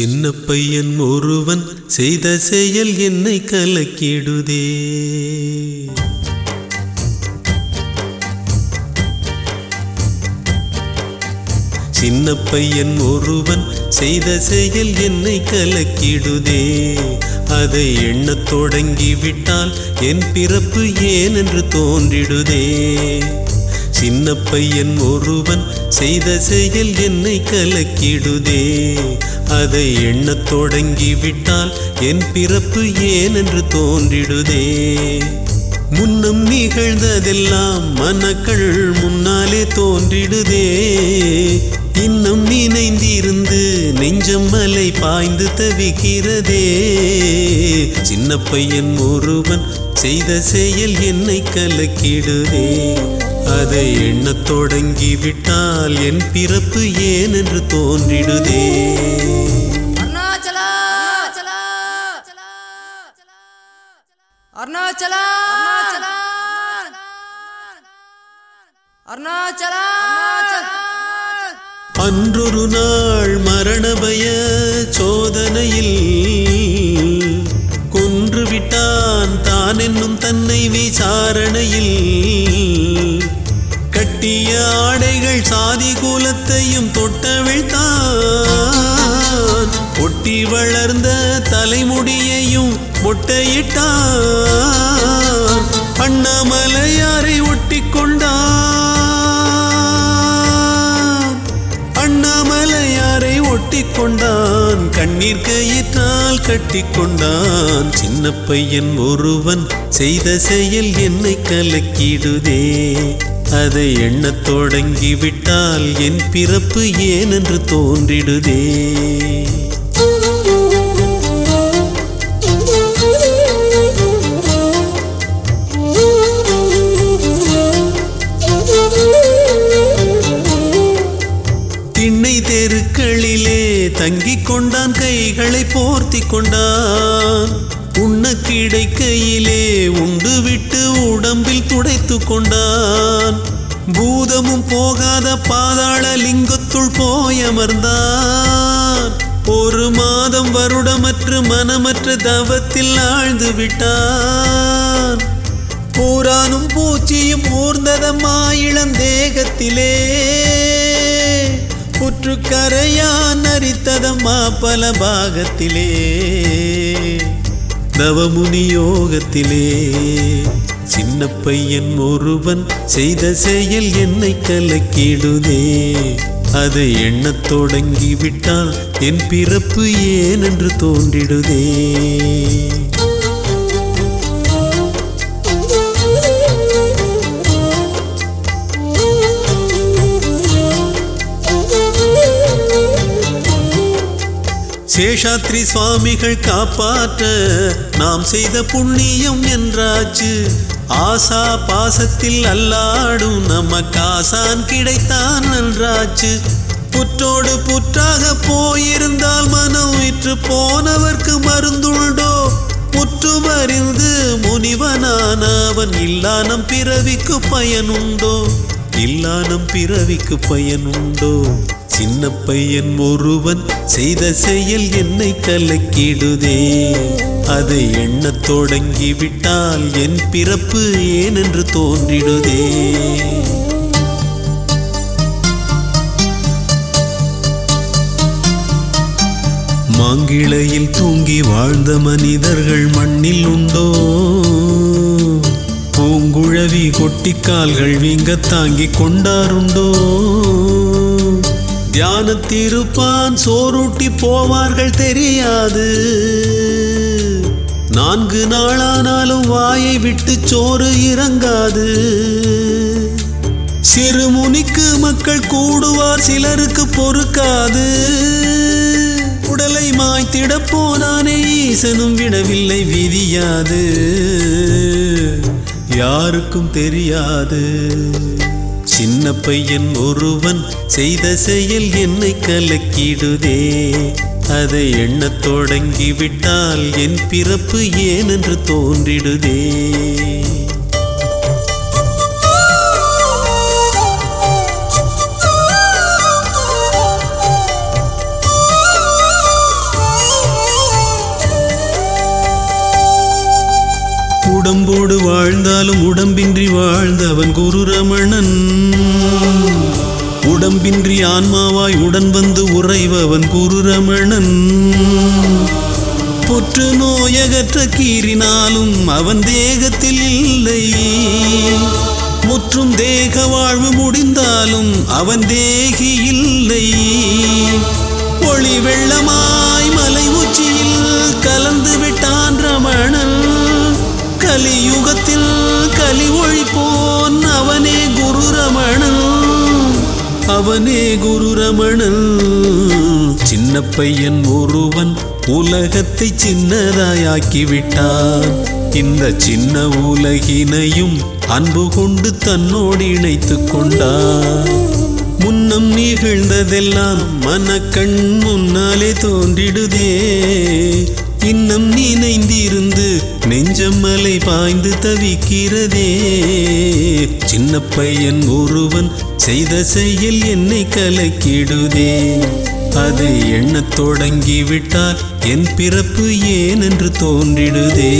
சின்ன பையன் ஒருவன் செய்த செயல் என்னை கலக்கிடுதே. சின்ன பையன் ஒருவன் செய்த செயல் என்னை கலக்கிடுதே. அதை எண்ணத் தொடங்கிவிட்டால் என் பிறப்பு ஏன் என்று தோன்றிடுதே. சின்ன பையன் ஒருவன் செய்த செயல் என்னை கலக்கிடுதே. அதை எண்ணத் தொடங்கிவிட்டால் என் பிறப்பு ஏன் என்று தோன்றிடுதே. முன்னம் நிகழ்ந்ததெல்லாம் மனக்கள் முன்னாலே தோன்றிடுதே. இன்னும் நினைந்திருந்து நெஞ்சம் மலை பாய்ந்து தவிக்கிறதே. சின்ன பையன் ஒருவன் செய்த செயல் என்னை கலக்கிடுதே. அதை எண்ணத் தொடங்கி விட்டால் என் பிறப்பு ஏன் என்று தோன்றிடுதே அருணாச்சலா! அருணாச்சலா! அருணாச்சலா! அன்றொரு நாள் மரணபய சோதனையில் கொன்றுவிட்டான் தான் என்னும் தன்னை விசாரணையில். கட்டிய ஆடைகள் சாதி கூலத்தையும் தொட்டவிழ்த்தான் ஒட்டி வளர்ந்த தலைமுடியையும் மொட்டையிட்டான். அண்ணாமலையாரை ஒட்டி கொண்டான் கண்ணீர் கயிற்றால் கட்டி கொண்டான். சின்ன பையன் ஒருவன் செய்த செயல் என்னை கலக்கிடுதே. அதை எண்ணத் தொடங்கிவிட்டால் என் பிறப்பு ஏனென்று தோன்றிடுதே. தெருக்களிலே தங்கிக் கொண்டான் கைகளை போர்த்தி கொண்டான். உண்ண கிடைக்கையிலே உண்டு விட்டு உடம்பில் துடைத்து கொண்டான். பூதமும் போகாத பாதாள லிங்கத்துள் போயமர்ந்தான் ஒரு மாதம் வருடமற்று மனமற்ற தவத்தில் ஆழ்ந்து விட்டான். பூரானும் பூச்சியும் ஊர்ந்ததம்மா இளந்தேகத்திலே புற்றுக்கரையான் அரித்ததம்மா பல பாகத்திலே. நவமுனி யோகத்திலே. சின்ன பையன் ஒருவன் செய்த செயல் என்னை கலக்கிடுதே. அதை எண்ணத் தொடங்கிவிட்டால் என் பிறப்பு ஏனென்று தோன்றிடுதே. சேஷாத்ரி சுவாமிகள் காப்பாற்ற நாம் செய்த புண்ணியம் என்றாச்சு. ஆசா பாசத்தில் அல்லாடும் நமக்கு ஆசான் கிடைத்தான் நன்றாச்சு. புற்றோடு புற்றாக போயிருந்தால் மனம் விற்று போனவர்க்கு மருந்துண்டோ? முற்றுமறிந்து முனிவனான அவன் இல்லானம் பிறவிக்கு பயனுண்டோ? இல்லானம் பிறவிக்கு பயனுண்டோ? சின்ன பையன் ஒருவன் செய்த செயல் என்னை கலக்கிடுதே. அதை எண்ணத் தொடங்கி விட்டால் என் பிறப்பு ஏனென்று தோன்றிடுதே. மாங்கிளையில் தூங்கி வாழ்ந்த மனிதர்கள் மண்ணில் உண்டோ? பூங்குழவி கொட்டிக்கால்கள் வீங்க தாங்கி கொண்டாருண்டோ தியானத்திருப்பான் சோறுட்டி போவார்கள் தெரியாது. நான்கு நாளானாலும் வாயை விட்டு சோறு இறங்காது. சிறுமுனிக்கு மக்கள் கூடுவார் சிலருக்கு பொறுக்காது. உடலை மாய்த்திட போனானே ஈசனும் விடவில்லை விதியாது. யாருக்கும் தெரியாது. சின்ன பையன் ஒருவன் செய்த செயல் என்னை கலக்கிடுதே. அதை எண்ணத் தொடங்கிவிட்டால் என் பிறப்பு ஏனென்று தோன்றிடுதே. உடம்போடு வாழ்ந்தாலும் உடம்பின்றி வாழ்ந்தவன் குரு ரமணன் உடம்பின்றி ஆன்மாவாய் உடன் வந்து உறைவன் குரு ரமணன் புற்று நோயகற்ற கீறினாலும் அவன் தேகத்தில் இல்லை. முற்றும் தேக வாழ்வு முடிந்தாலும் அவன் தேகி இல்லை. ஒளி வெள்ளமா கலி ஒழிப்போன் அவனே குரு ரமணன் அவனே குரு ரமணன் சின்ன பையன் ஒருவன் உலகத்தை சின்னதாயாக்கி விட்டான் இந்த சின்ன உலகினையும் அன்பு கொண்டு தன்னோடு இணைத்து கொண்டான். முன்னம் நிகழ்ந்ததெல்லாம் மனக்கண் முன்னாலே தோன்றிடுதே. இன்னும் நினைந்திருந்த நெஞ்சம் மலை பாய்ந்து தவிக்கிறதே. சின்ன பையன் ஒருவன் செய்த செயல் என்னை கலக்கிடுதே. அதை எண்ணத் தொடங்கிவிட்டால் என் பிறப்பு ஏனென்று தோன்றிடுதே.